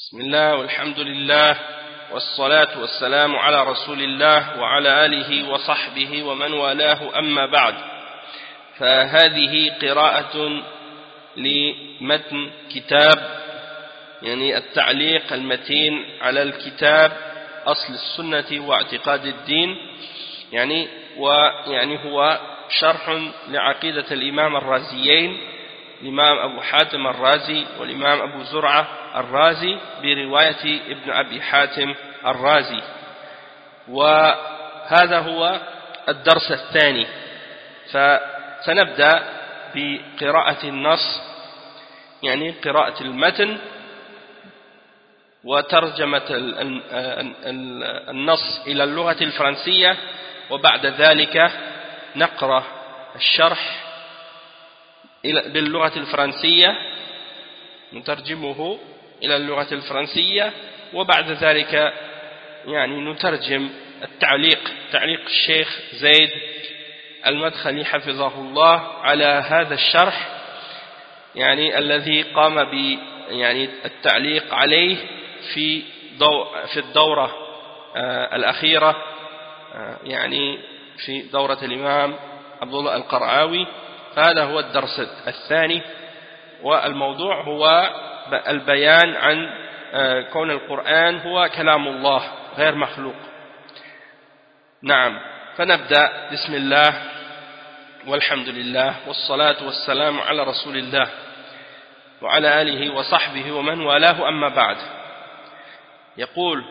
بسم الله والحمد لله والصلاة والسلام على رسول الله وعلى آله وصحبه ومن والاه أما بعد فهذه قراءة لمتن كتاب يعني التعليق المتين على الكتاب أصل السنة واعتقاد الدين يعني ويعني هو شرح لعقيدة الإمام الرازيين الإمام أبو حاتم الرازي والإمام أبو زرعة الرازي برواية ابن أبي حاتم الرازي. وهذا هو الدرس الثاني. فسنبدأ بقراءة النص يعني قراءة المتن وترجمة النص إلى اللغة الفرنسية وبعد ذلك نقرأ الشرح باللغة الفرنسية نترجمه إلى اللغة الفرنسية وبعد ذلك يعني نترجم التعليق تعليق الشيخ زيد المدخلي حفظه الله على هذا الشرح يعني الذي قام ب يعني التعليق عليه في دو في الدورة آه الأخيرة آه يعني في دورة الإمام عبد الله القرعاوي فهذا هو الدرس الثاني والموضوع هو البيان عن آه كون القرآن هو كلام الله غير مخلوق. نعم فنبدأ. بسم الله والحمد لله والصلاة والسلام على رسول الله وعلى آله وصحبه ومن والاه أما بعد. يقول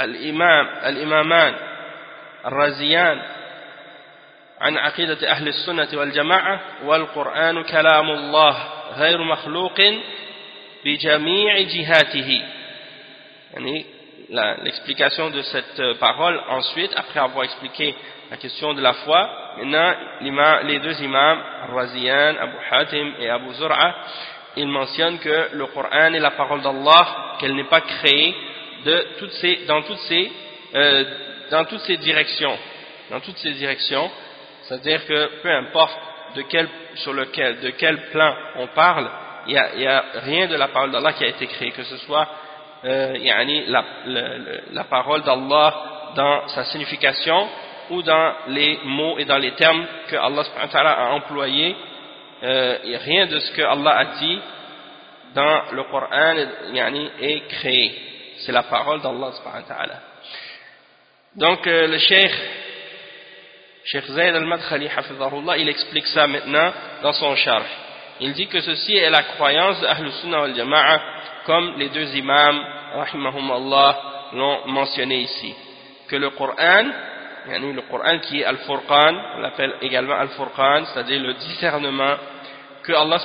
الإمام الإمامان الرازيان عن عقيدة أهل السنة والجماعة والقرآن كلام الله غير مخلوق بجميع جهاته يعني l'explication de cette parole ensuite après avoir expliqué la question de la foi maintenant les deux imams Raziyan, Abu Hatim et Abu Zur'a ils mentionnent que le Coran est la parole d'Allah qu'elle n'est pas créée de toutes ces, dans, toutes ces, euh, dans toutes ces directions dans toutes ces directions c'est-à-dire que peu importe de quel, sur lequel, de quel plan on parle, il n'y a, rien de la parole d'Allah qui a été créé, que ce soit euh, la parole d'Allah dans sa signification ou dans les mots et dans les termes que Allah a employés, euh, rien de ce que Allah a dit dans le Coran yani, est créé. C'est la parole d'Allah. Donc euh, le cheikh Cheikh Zayd al-Madkhali il explique ça maintenant dans son charh. Il dit que ceci est la croyance d'Ahl Sunnah wal Jama'a comme les deux imams rahimahumullah l'ont mentionné ici. Que le Coran, le Coran qui est Al-Furqan, on l'appelle également Al-Furqan, c'est-à-dire le discernement que Allah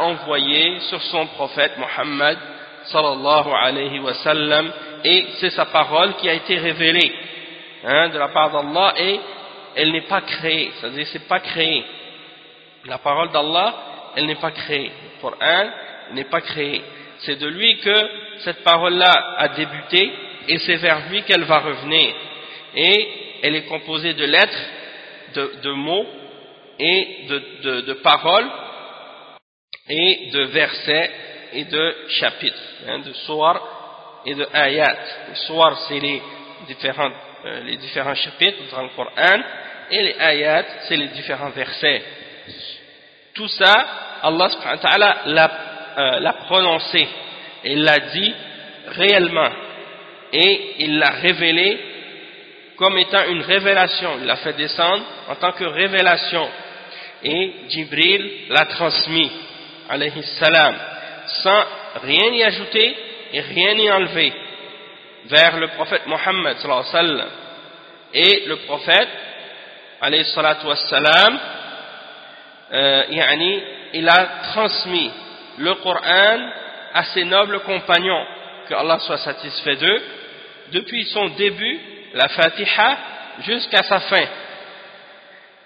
a envoyé sur son prophète Muhammad sallallahu alayhi wa sallam et c'est sa parole qui a été révélée hein, de la part d'Allah et elle n'est pas créée, c'est-à-dire c'est pas créé. La parole d'Allah, elle n'est pas créée. Le Coran n'est pas créé. C'est de lui que cette parole-là a débuté et c'est vers lui qu'elle va revenir. Et elle est composée de lettres, de, mots et de, paroles et de versets et de chapitres, hein, de soirs et de ayat. Les soirs, c'est les différents, euh, les différents chapitres dans le Coran et les ayats, c'est les différents versets. Tout ça, Allah ta'ala l'a euh, prononcé, et l'a dit réellement, et il l'a révélé comme étant une révélation, il l'a fait descendre en tant que révélation, et Jibril l'a transmis, alayhi salam, sans rien y ajouter et rien y enlever, vers le prophète Mohammed. Et le prophète wassalam, euh, il a transmis le Coran à ses nobles compagnons, que Allah soit satisfait d'eux, depuis son début, la Fatiha, jusqu'à sa fin.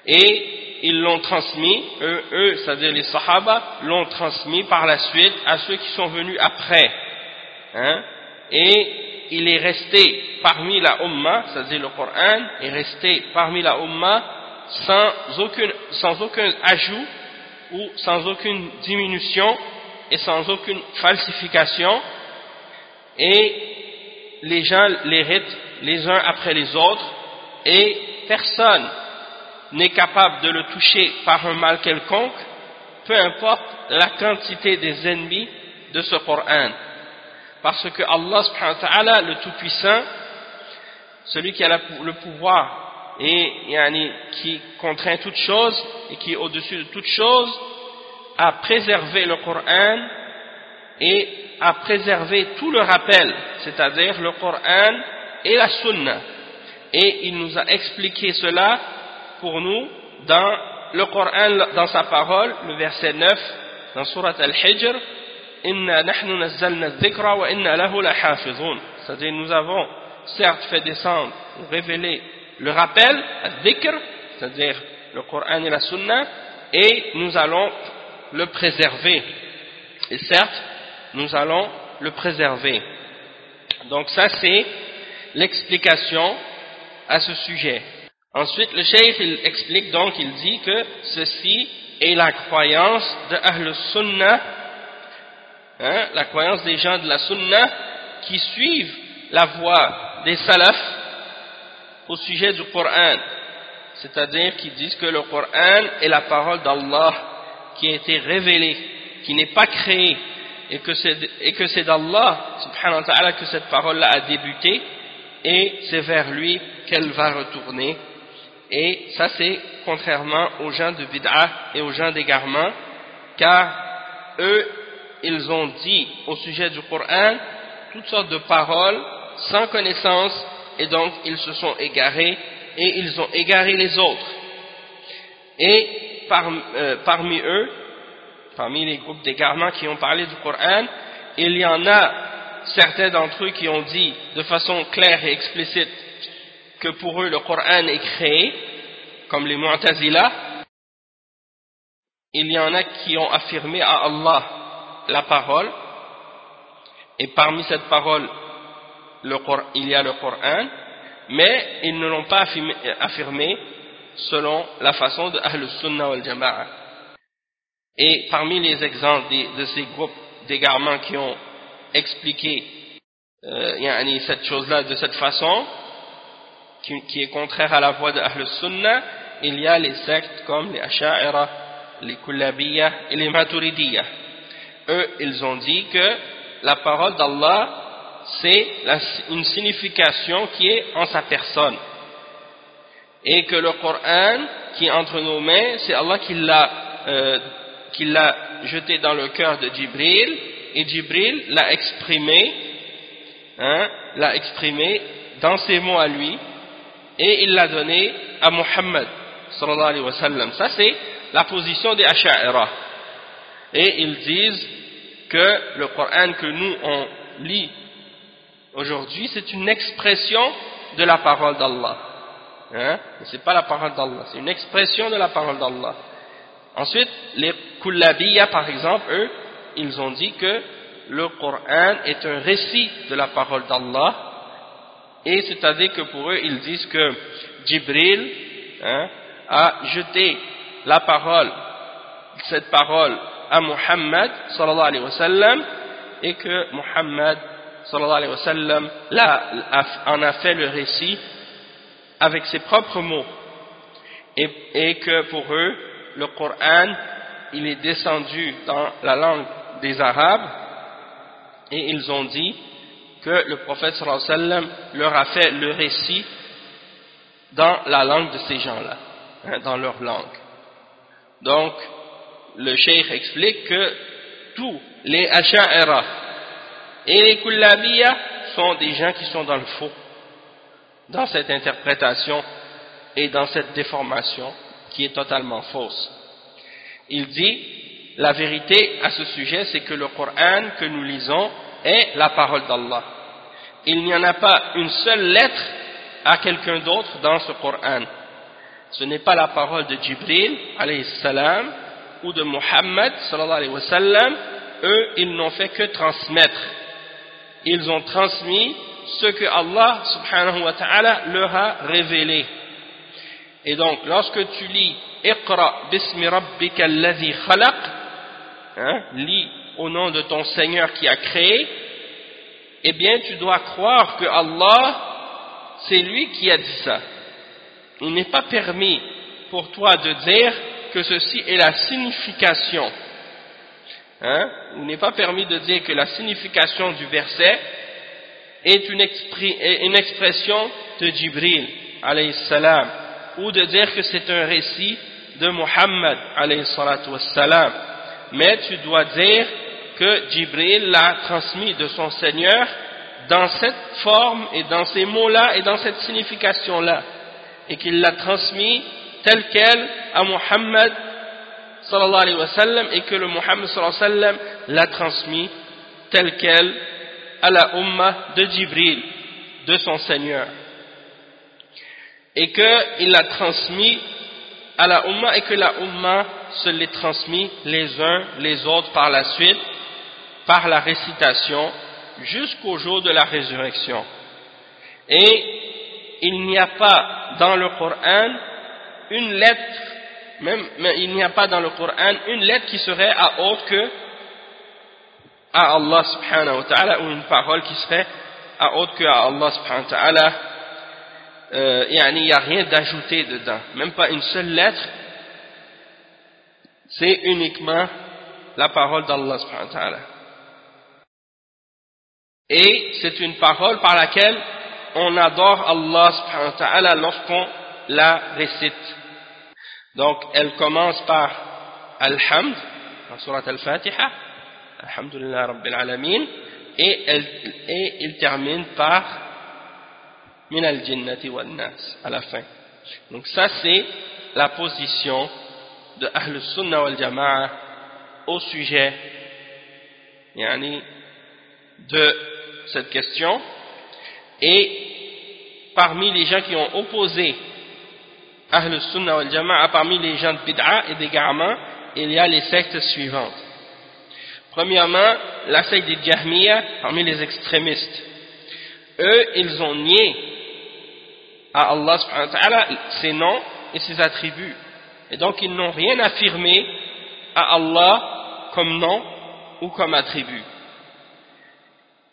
Et ils l'ont transmis, eux, eux c'est-à-dire les Sahaba, l'ont transmis par la suite à ceux qui sont venus après. Hein, et il est resté parmi la Ummah, c'est-à-dire le Coran, est resté parmi la Ummah sans aucun, sans aucun ajout ou sans aucune diminution et sans aucune falsification et les gens l'héritent les uns après les autres et personne n'est capable de le toucher par un mal quelconque, peu importe la quantité des ennemis de ce Coran. Parce que Allah subhanahu wa ta'ala, le Tout-Puissant, celui qui a le pouvoir et qui contraint toutes choses et qui est au-dessus de toutes choses, a préservé le Coran et a préservé tout le rappel, c'est-à-dire le Coran et la Sunna. Et il nous a expliqué cela pour nous dans le Coran, dans sa parole, le verset 9, dans Surat Al-Hijr, Wa inna lahu C'est-à-dire, nous avons certes fait descendre, révéler le rappel, al-dhikr, c'est-à-dire le Coran et la Sunna, et nous allons le préserver. Et certes, nous allons le préserver. Donc ça, c'est l'explication à ce sujet. Ensuite, le cheikh explique donc, il dit que ceci est la croyance de Ahl Sunnah, hein, la croyance des gens de la Sunnah qui suivent la voie des salafs au sujet du Coran. C'est-à-dire qui disent que le Coran est la parole d'Allah qui a été révélée, qui n'est pas créée, et que c'est d'Allah, subhanahu wa ta'ala, que cette parole-là a débuté, et c'est vers lui qu'elle va retourner. Et ça c'est contrairement aux gens de bid'ah et aux gens d'égarement, car eux, ils ont dit au sujet du Coran toutes sortes de paroles sans connaissance, et donc ils se sont égarés, et ils ont égaré les autres. Et euh, parmi eux, parmi les groupes d'égarement qui ont parlé du Coran, il y en a certains d'entre eux qui ont dit de façon claire et explicite que pour eux le Coran est créé, comme les Mu'tazila, il y en a qui ont affirmé à Allah la parole, et parmi cette parole, il y a le Coran, mais ils ne l'ont pas affirmé, selon la façon de Ahl Sunnah wal Jama'a. Et parmi les exemples de, ces groupes d'égarements qui ont expliqué euh, cette chose-là de cette façon, qui, est contraire à la voie de Ahl Sunnah, il y a les sectes comme les Asha'ira, les Kullabiyya et les Maturidiyya. Eux, ils ont dit que la parole d'Allah, c'est une signification qui est en sa personne. Et que le Coran, qui est entre nos mains, c'est Allah qui l'a euh, jeté dans le cœur de Jibril, et Jibril l'a exprimé, hein, l'a exprimé dans ses mots à lui, et il l'a donné à Muhammad sallallahu. Ça c'est la position des Asha'ira. Et ils disent que le Coran que nous on lit aujourd'hui, c'est une expression de la parole d'Allah. Hein? Ce n'est pas la parole d'Allah, c'est une expression de la parole d'Allah. Ensuite, les Kullabiyya, par exemple, eux, ils ont dit que le Coran est un récit de la parole d'Allah et c'est-à-dire que pour eux, ils disent que Jibril hein, a jeté la parole, cette parole à Muhammad sallallahu alayhi wa sallam et que Muhammad sallallahu alayhi wa sallam en a fait le récit avec ses propres mots et, et que pour eux, le Coran, il est descendu dans la langue des Arabes et ils ont dit que le prophète sallallahu alayhi wa sallam leur a fait le récit dans la langue de ces gens-là, hein, dans leur langue. Donc, le cheikh explique que tous les Asha'ira et les Kullabiya sont des gens qui sont dans le faux, dans cette interprétation et dans cette déformation qui est totalement fausse. Il dit, la vérité à ce sujet, c'est que le Coran que nous lisons est la parole d'Allah. Il n'y en a pas une seule lettre à quelqu'un d'autre dans ce Coran. Ce n'est pas la parole de Jibril, alayhi salam, ou de Muhammad, sallallahu. Eux, ils n'ont fait que transmettre. Ils ont transmis ce que Allah, subhanahu wa ta'ala, leur a révélé. Et donc, lorsque tu lis Iqra bismi rabbika alladhi khalaq, hein, lis au nom de ton Seigneur qui a créé, eh bien tu dois croire que Allah, c'est lui qui a dit ça. Il n'est pas permis pour toi de dire que ceci est la signification. Hein? Il n'est pas permis de dire que la signification du verset est une, expression de Jibril, salam, ou de dire que c'est un récit de Muhammad, wassalam. Mais tu dois dire que Jibril l'a transmis de son Seigneur dans cette forme et dans ces mots-là et dans cette signification-là. Et qu'il l'a transmis tel quel à Muhammad sallallahu alayhi wa sallam et que le Muhammad sallallahu alayhi wa sallam l'a transmis tel quel à la Ummah de Jibril, de son Seigneur. Et qu'il l'a transmis à la Ummah et que la Ummah se l'est transmis les uns les autres par la suite, par la récitation, jusqu'au jour de la résurrection. Et il n'y a pas dans le Coran une lettre, même, il n'y a pas dans le Coran une lettre qui serait à autre que à Allah subhanahu wa ta'ala ou une parole qui serait à autre que à Allah subhanahu wa ta'ala. Euh, il n'y a rien d'ajouté dedans. Même pas une seule lettre. C'est uniquement la parole d'Allah subhanahu wa ta'ala. Et c'est une parole par laquelle on adore Allah subhanahu wa ta'ala lorsqu'on la récite donc elle commence par Alhamd dans surat al-Fatiha Alhamdulillah Rabbil Alamin, et, elle, et il termine par Min al-Jinnati wal Nas, à la fin. Donc ça c'est la position de Ahl Sunnah wal Jama'a au sujet yani, de cette question. Et parmi les gens qui ont opposé Ahl Sunnah wal Jama'a, parmi les gens de Bid'a et des Garmans, il y a les sectes suivantes. Premièrement, la secte des Jahmiya parmi les extrémistes. Eux, ils ont nié à Allah ses noms et ses attributs. Et donc, ils n'ont rien affirmé à Allah comme nom ou comme attribut.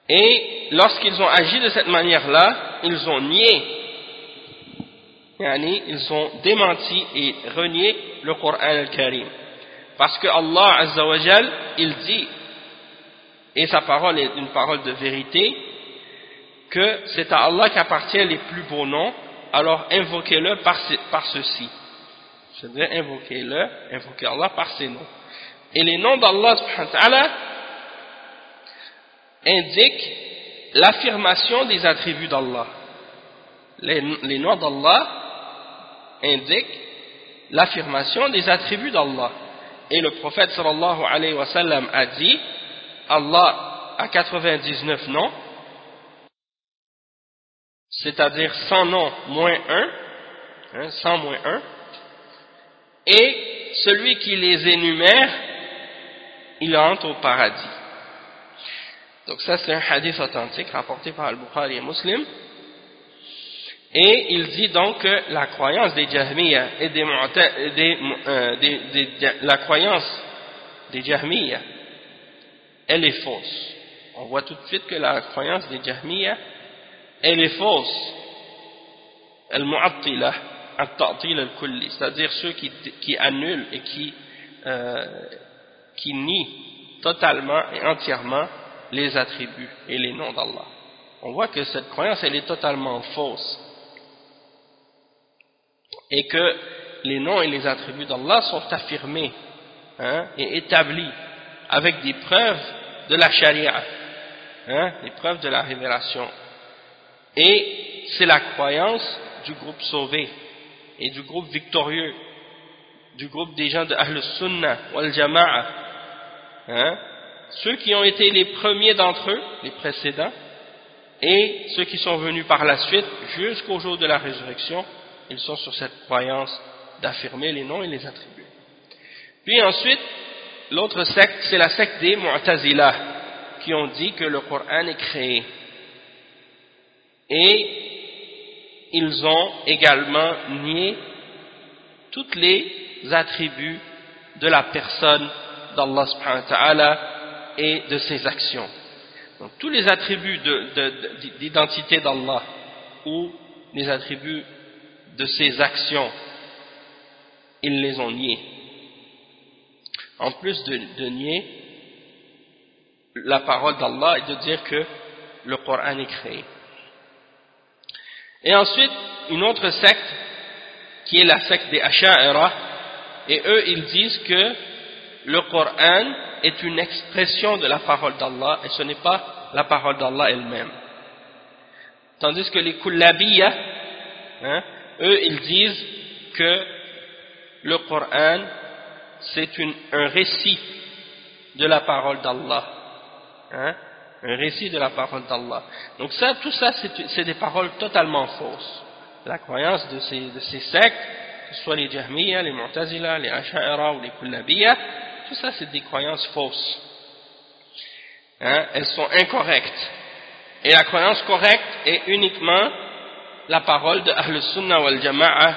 Et lorsqu'ils ont agi de cette manière-là, ils ont nié, ils ont démenti et renié le Coran al-Karim. Parce que Allah Azza wa il dit, et sa parole est une parole de vérité, que c'est à Allah qu'appartient les plus beaux noms, alors invoquez-le par, par ceci. C'est-à-dire invoquez-le, invoquez Allah par ses noms. Et les noms d'Allah indiquent l'affirmation des attributs d'Allah. Les, les noms d'Allah indiquent l'affirmation des attributs d'Allah. Et le prophète sallallahu alayhi wa sallam a dit Allah a 99 noms, c'est-à-dire 100 noms moins 1, 100 hein, moins 1, et celui qui les énumère, il entre au paradis. Donc ça c'est un hadith authentique rapporté par Al-Bukhari et Muslim. Et il dit donc que la croyance des Jahmiyyah et des, euh, la croyance des Jahmiyyah, elle est fausse. On voit tout de suite que la croyance des Jahmiyyah, elle est fausse. Al-Mu'attila, Al-Ta'til al-Kulli, c'est-à-dire ceux qui, qui, annulent et qui, euh, qui nient totalement et entièrement les attributs et les noms d'Allah. On voit que cette croyance, elle est totalement fausse et que les noms et les attributs d'Allah sont affirmés hein, et établis avec des preuves de la charia, hein, des preuves de la révélation. Et c'est la croyance du groupe sauvé et du groupe victorieux, du groupe des gens de Ahl Sunnah wal Jama'a, hein, ceux qui ont été les premiers d'entre eux, les précédents, et ceux qui sont venus par la suite jusqu'au jour de la résurrection, ils sont sur cette croyance d'affirmer les noms et les attributs. Puis ensuite, l'autre secte, c'est la secte des Mu'tazila, qui ont dit que le Coran est créé. Et ils ont également nié tous les attributs de la personne d'Allah subhanahu wa ta'ala et de ses actions. Donc, tous les attributs d'identité d'Allah ou les attributs de ses actions, ils les ont niés. En plus de, de nier la parole d'Allah et de dire que le Coran est créé. Et ensuite, une autre secte, qui est la secte des Asha'ira, et eux, ils disent que le Coran est une expression de la parole d'Allah, et ce n'est pas la parole d'Allah elle-même. Tandis que les Kullabiyya, hein, eux, ils disent que le Coran, c'est un récit de la parole d'Allah. Hein, un récit de la parole d'Allah. Donc ça, tout ça, c'est des paroles totalement fausses. La croyance de ces, de ces sectes, que ce soit les Jahmiyyah, les Mu'tazila, les Asha'ira ou les Kullabiyya, tout ça, c'est des croyances fausses. Hein, elles sont incorrectes. Et la croyance correcte est uniquement la parole de Ahl Sunnah wal Jama'a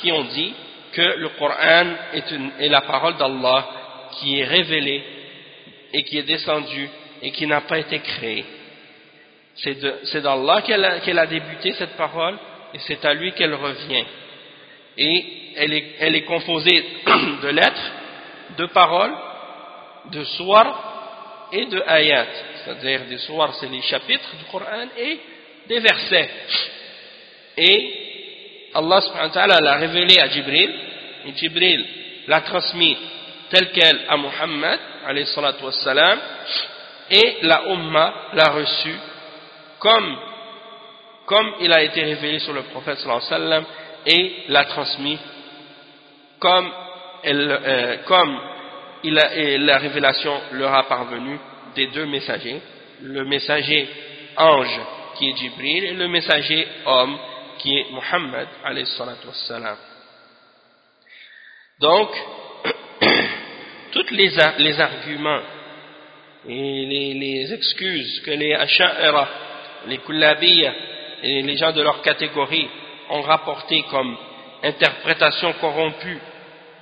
qui ont dit que le Coran est, une, est la parole d'Allah qui est révélée et qui est descendue et qui n'a pas été créée. C'est d'Allah qu'elle a, a, débuté cette parole et c'est à lui qu'elle revient. Et elle est, elle est composée de lettres, de paroles, de soirs et de ayat. C'est-à-dire des soirs, c'est les chapitres du Coran et des versets. Et Allah subhanahu wa ta'ala l'a révélé à Jibril, et Jibril l'a transmis tel quel à Muhammad, alayhi salatu et la Ummah l'a reçu comme, comme il a été révélé sur le prophète sallallahu alayhi wa sallam, et l'a transmis comme, elle, euh, comme il a, et la révélation leur a parvenu des deux messagers, le messager ange qui est Jibril et le messager homme qui est Muhammad alayhi wassalam. Donc, tous les, les, arguments et les, les, excuses que les Asha'ira, les Kullabiyya et les gens de leur catégorie ont rapporté comme interprétation corrompue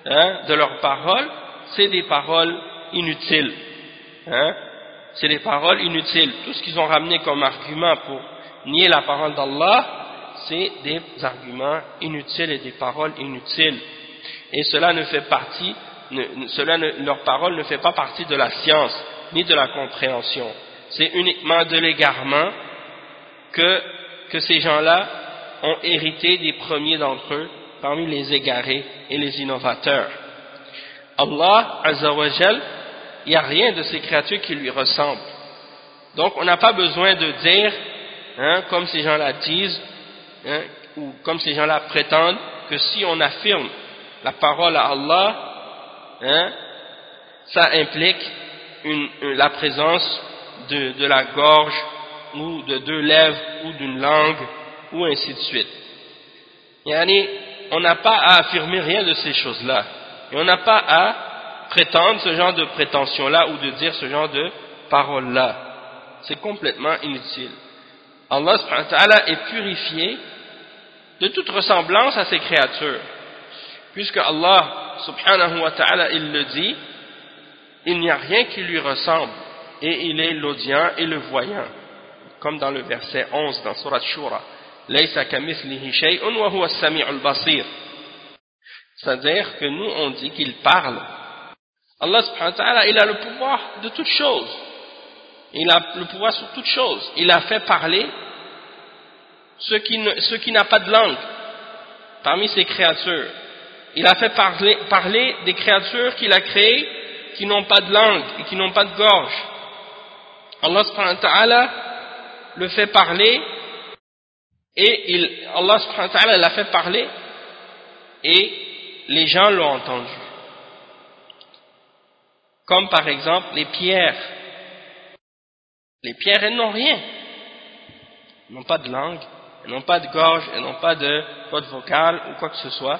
hein, de leurs paroles, c'est des paroles inutiles. Hein, c'est des paroles inutiles. Tout ce qu'ils ont ramené comme argument pour nier la parole d'Allah, c'est des arguments inutiles et des paroles inutiles. Et cela ne fait partie, cela leur parole ne fait pas partie de la science, ni de la compréhension. C'est uniquement de l'égarement que, que ces gens-là ont hérité des premiers d'entre eux, parmi les égarés et les innovateurs. Allah, Azzawajal, il n'y a rien de ces créatures qui lui ressemblent. Donc on n'a pas besoin de dire, hein, comme ces gens-là disent, hein, ou comme ces gens-là prétendent, que si on affirme la parole à Allah, hein, ça implique une, la présence de, de, la gorge, ou de deux lèvres, ou d'une langue, ou ainsi de suite. Yani, on n'a pas à affirmer rien de ces choses-là. Et on n'a pas à prétendre ce genre de prétention-là ou de dire ce genre de paroles-là. C'est complètement inutile. Allah subhanahu wa ta'ala est purifié de toute ressemblance à ses créatures. Puisque Allah subhanahu wa ta'ala, il le dit, il n'y a rien qui lui ressemble, et il est l'audient et le voyant. Comme dans le verset 11 dans Surat Shura. C'est-à-dire que nous, on dit qu'il parle. Allah subhanahu wa ta'ala, il a le pouvoir de toutes choses. Il a le pouvoir sur toutes choses. Il a fait parler ce qui, n'a pas de langue parmi ses créatures. Il a fait parler, des créatures qu'il a créées qui n'ont pas de langue et qui n'ont pas de gorge. Allah subhanahu wa ta'ala le fait parler et Allah subhanahu l'a fait parler et les gens l'ont entendu. Comme par exemple les pierres. Les pierres, elles n'ont rien. Elles n'ont pas de langue, elles n'ont pas de gorge, elles n'ont pas de code vocal ou quoi que ce soit.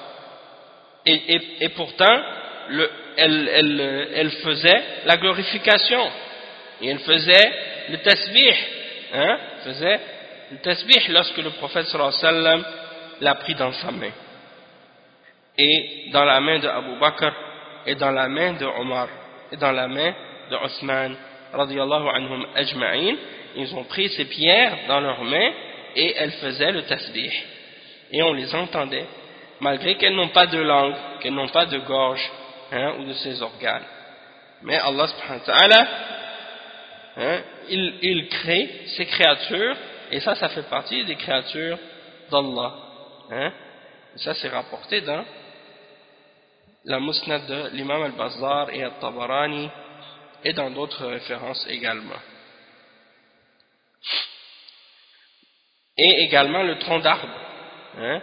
Et, pourtant, le, elle, elle, elle, faisait la glorification. Et elle faisait le tasbih. Hein, faisait le tasbih lorsque le prophète sallallahu alayhi wa sallam l'a pris dans sa main. Et dans la main de Abu Bakr, et dans la main de Omar, et dans la main de Osman, radiallahu anhum ajma'in, ils ont pris ces pierres dans leurs mains et elles faisaient le tasbih. Et on les entendait, malgré qu'elles n'ont pas de langue, qu'elles n'ont pas de gorge hein, ou de ces organes. Mais Allah subhanahu wa ta'ala, hein, il, il crée ces créatures, et ça, ça fait partie des créatures d'Allah. Hein. Ça, c'est rapporté dans la musnad de l'imam al-Bazar et al-Tabarani, et dans d'autres références également. Et également le tronc d'arbre, hein,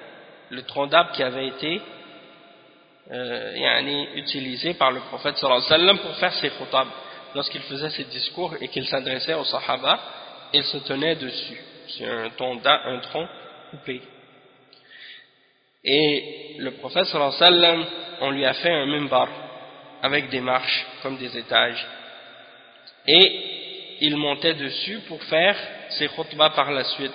le tronc d'arbre qui avait été euh, utilisé par le prophète sallallahu alayhi wa sallam pour faire ses khutab. Lorsqu'il faisait ses discours et qu'il s'adressait aux sahaba, il se tenait dessus. C'est un, un tronc coupé. Et le prophète sallallahu alayhi wa sallam, on lui a fait un mimbar avec des marches comme des étages et il montait dessus pour faire ses khutbahs par la suite.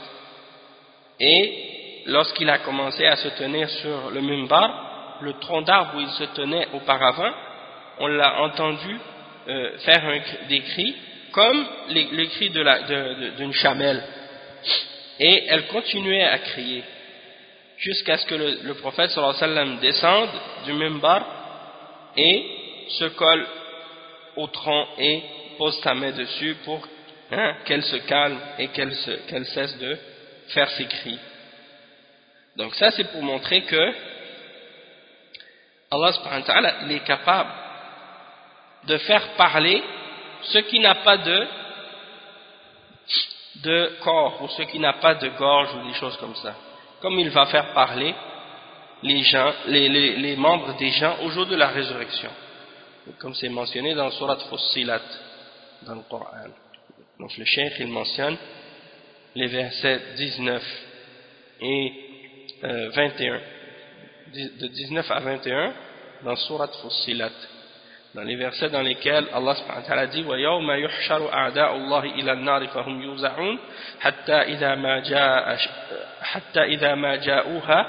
Et lorsqu'il a commencé à se tenir sur le mimbar, le tronc d'arbre où il se tenait auparavant, on l'a entendu euh, faire des cris comme les, cris d'une chamelle. Et elle continuait à crier jusqu'à ce que le, prophète sallallahu alayhi wa sallam descende du mimbar et se colle au tronc et pose ta main dessus pour hein, qu'elle se calme et qu'elle cesse de faire ses cris. Donc ça c'est pour montrer que Allah subhanahu wa ta'ala est capable de faire parler ce qui n'a pas de corps ou ce qui n'a pas de gorge ou des choses comme ça. Comme il va faire parler les gens, les, membres des gens au jour de la résurrection. Comme c'est mentionné dans le Surat Fussilat dans le Coran. Donc le cheikh il mentionne les versets 19 et 21, euh, de 19 à 21 dans Surat Fussilat, dans les versets dans lesquels Allah subhanahu wa ta'ala dit وَيَوْمَ يُحْشَرُ أَعْدَاءُ اللَّهِ إِلَى النَّارِ فَهُمْ يُوزَعُونَ حَتَّى إِذَا مَا, جاء حتى إذا ما جاءوها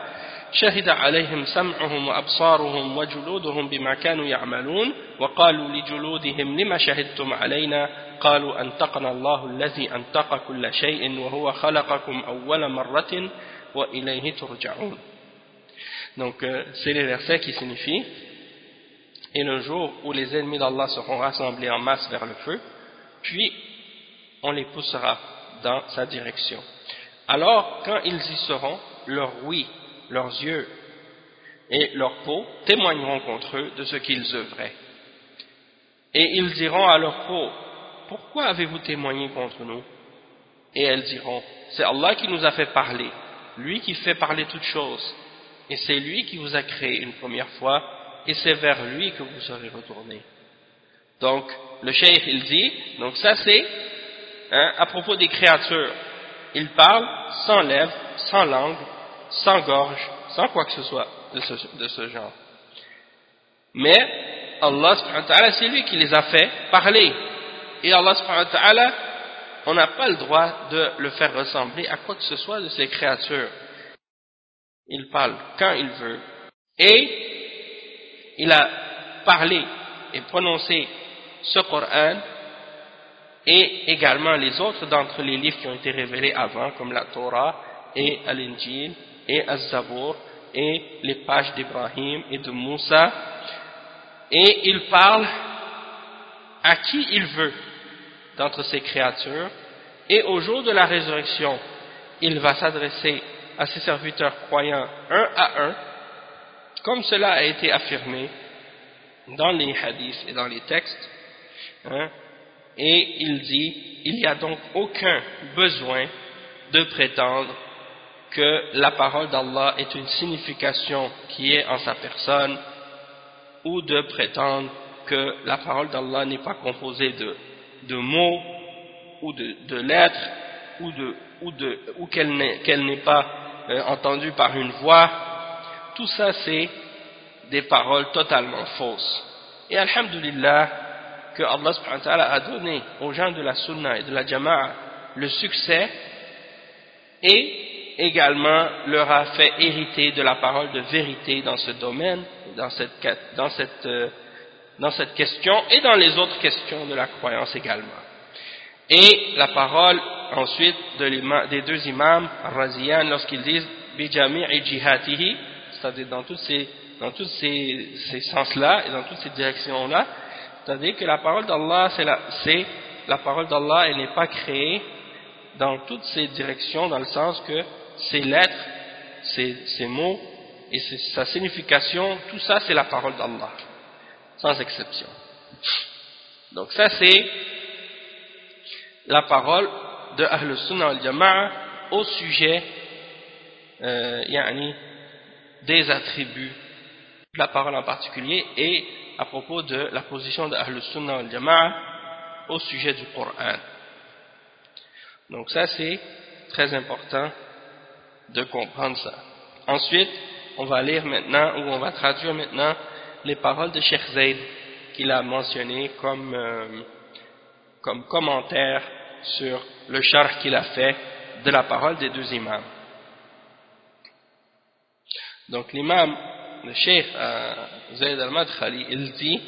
شهد عليهم سمعهم وأبصارهم وجلودهم بما كانوا يعملون وقالوا لجلودهم لما شهدتم علينا قالوا أنتقنا الله الذي أنتق كل شيء وهو خلقكم أول مرة وإليه ترجعون Donc, euh, c'est les versets qui signifient Et le jour où les ennemis d'Allah seront rassemblés en masse vers le feu, puis on les poussera dans sa direction. Alors, quand ils y seront, leur oui leurs yeux et leur peau témoigneront contre eux de ce qu'ils œuvraient. Et ils diront à leur peau, pourquoi avez-vous témoigné contre nous? Et elles diront, c'est Allah qui nous a fait parler, lui qui fait parler toutes choses, et c'est lui qui vous a créé une première fois, et c'est vers lui que vous serez retournés. Donc, le cheikh, il dit, donc ça c'est hein, à propos des créatures. Il parle sans lèvres, sans langue, sans gorge, sans quoi que ce soit de ce, genre. Mais Allah c'est lui qui les a fait parler. Et Allah on n'a pas le droit de le faire ressembler à quoi que ce soit de ces créatures. Il parle quand il veut. Et il a parlé et prononcé ce Coran et également les autres d'entre les livres qui ont été révélés avant, comme la Torah et l'Injil et Az-Zabour et les pages d'Ibrahim et de Moussa. Et il parle à qui il veut d'entre ses créatures. Et au jour de la résurrection il va s'adresser à ses serviteurs croyants un à un comme cela a été affirmé dans les hadiths et dans les textes hein, et il dit il n'y a donc aucun besoin de prétendre que la parole d'Allah est une signification qui est en sa personne ou de prétendre que la parole d'Allah n'est pas composée de, mots ou de, lettres ou, de, ou, de, ou qu'elle n'est pas euh, entendue par une voix. Tout ça c'est des paroles totalement fausses. Et alhamdulillah que Allah subhanahu wa a donné aux gens de la sunna et de la jama'a le succès et également leur a fait hériter de la parole de vérité dans ce domaine, dans cette, dans cette, euh, dans cette question et dans les autres questions de la croyance également. Et la parole ensuite de des deux imams, Raziyan, lorsqu'ils disent Bijami et Jihatihi, c'est-à-dire dans tous ces, dans tous ces, ces sens-là et dans toutes ces directions-là, c'est-à-dire que la parole d'Allah, c'est la, la parole d'Allah, elle n'est pas créée dans toutes ces directions, dans le sens que ces lettres, ces, mots et sa signification, tout ça c'est la parole d'Allah, sans exception. Donc ça c'est la parole de Ahl Sunnah al-Jama'a au sujet euh, des attributs la parole en particulier et à propos de la position de Ahl Sunnah al-Jama'a au sujet du Coran. Donc ça c'est très important de comprendre ça. Ensuite, on va lire maintenant, ou on va traduire maintenant les paroles de Sheikh Zayd qu'il a mentionné comme, euh, comme commentaire sur le char qu'il a fait de la parole des deux imams. Donc l'imam, le Sheikh euh, Zayd al-Madkhali, il dit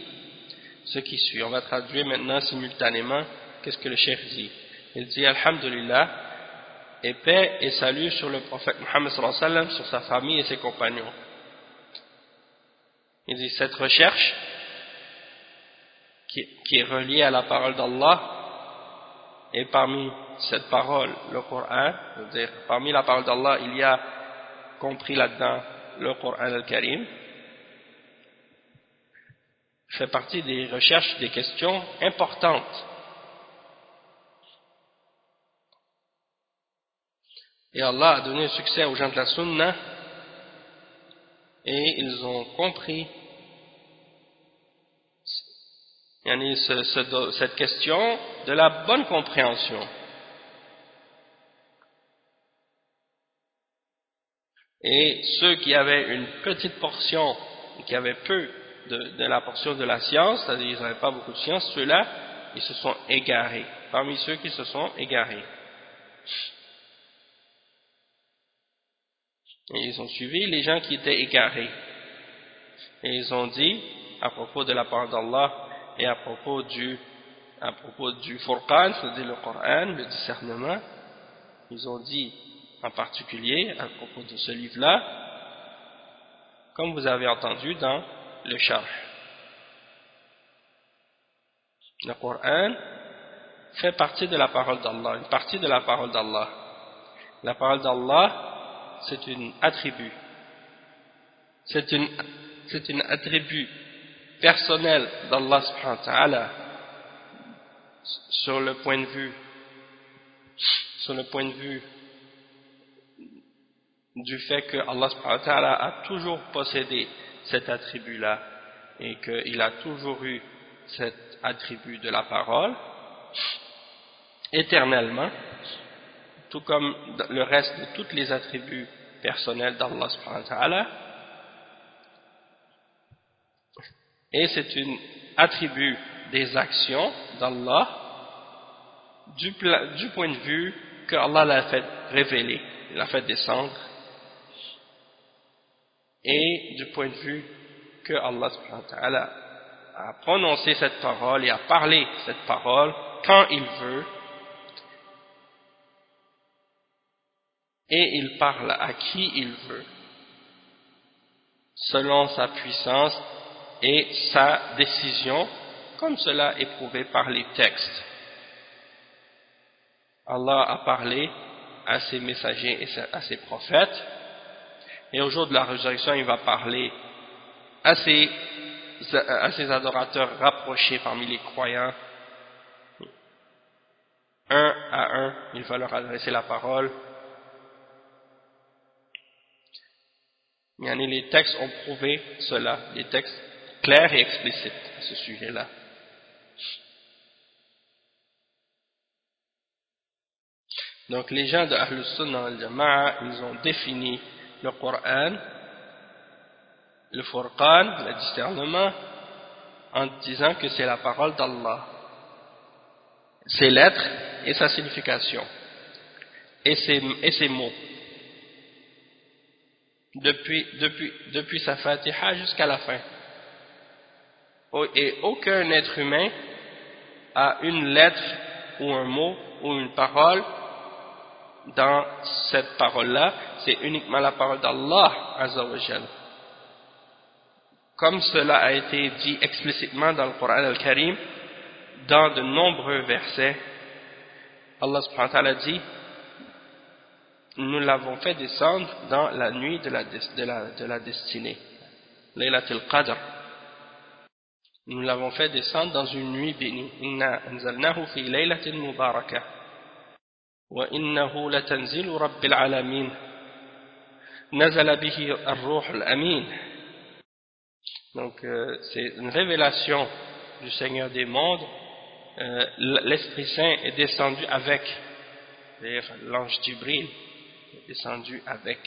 ce qui suit. On va traduire maintenant simultanément qu'est-ce que le Sheikh dit. Il dit Alhamdulillah, et paix et salut sur le prophète wa sallam, sur sa famille et ses compagnons. Il dit cette recherche qui, est reliée à la parole d'Allah et parmi cette parole, le Coran, dire parmi la parole d'Allah, il y a compris là-dedans le Coran al-Karim, fait partie des recherches, des questions importantes Et Allah a donné succès aux gens de la Sunna et ils ont compris cette question de la bonne compréhension. Et ceux qui avaient une petite portion, qui avaient peu de, de la portion de la science, c'est-à-dire qu'ils n'avaient pas beaucoup de science, ceux-là, ils se sont égarés. Parmi ceux qui se sont égarés. Et ils ont suivi les gens qui étaient égarés. Et ils ont dit, à propos de la parole d'Allah et à propos du, à propos du c'est-à-dire le Coran, le discernement, ils ont dit en particulier à propos de ce livre-là, comme vous avez entendu dans le Charh. Le Coran fait partie de la parole d'Allah, une partie de la parole d'Allah. La parole d'Allah c'est un attribut. C'est un, c'est un attribut personnel d'Allah subhanahu wa ta'ala sur le point de vue sur le point de vue du fait que Allah subhanahu wa ta'ala a toujours possédé cet attribut-là et qu'il a toujours eu cet attribut de la parole éternellement tout comme le reste de tous les attributs personnels d'Allah subhanahu wa ta'ala. Et c'est un attribut des actions d'Allah du, du, point de vue que Allah l'a fait révéler, l'a fait descendre. Et du point de vue que Allah subhanahu wa ta'ala a prononcé cette parole et a parlé cette parole quand il veut et il parle à qui il veut, selon sa puissance et sa décision, comme cela est prouvé par les textes. Allah a parlé à ses messagers et à ses prophètes, et au jour de la résurrection, il va parler à ses, à ses adorateurs rapprochés parmi les croyants. Un à un, il va leur adresser la parole, les textes ont prouvé cela, des textes clairs et explicites à ce sujet-là. Donc les gens de Ahlus Sunnah al-Jama'a, ils ont défini le Coran, le Furqan, le discernement, en disant que c'est la parole d'Allah. Ses lettres et sa signification, et ses, et ses mots depuis, depuis, depuis sa fatiha jusqu'à la fin. Et aucun être humain a une lettre ou un mot ou une parole dans cette parole-là, c'est uniquement la parole d'Allah Azzawajal. Comme cela a été dit explicitement dans le Coran al-Karim, dans de nombreux versets, Allah subhanahu wa ta'ala dit nous l'avons fait descendre dans la nuit de la, de la, de la destinée, Laylatul Qadr. Nous l'avons fait descendre dans une nuit bénie. Inna anzalnahu fi laylatin mubarakah. Wa innahu latanzilu rabbil alamin. Nazala bihi ar-ruh al-amin. Donc, euh, c'est une révélation du Seigneur des mondes. Euh, L'Esprit Saint est descendu avec, l'ange Jibril descendu avec.